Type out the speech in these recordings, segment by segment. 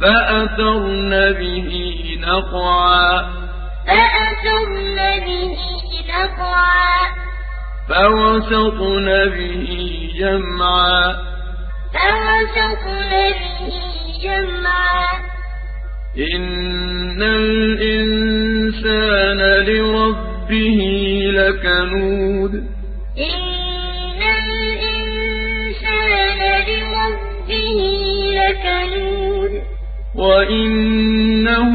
فأثرن به نقعا. فأثرن به نقعا. فوسطن به جمعا. فوسطن به جمعا. إن الإنسان لربه لكنود. إن الإنسان لربه لكنود. وإنه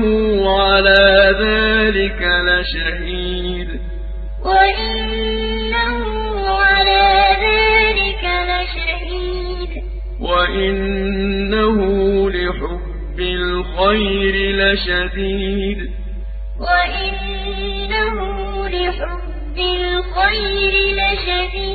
على ذلك لشهيد وإنه على ذلك لشهيد وإنه لحب الخير لشديد وإنه لحب الخير لشديد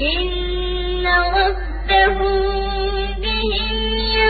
إن ربهم بهم يومئذ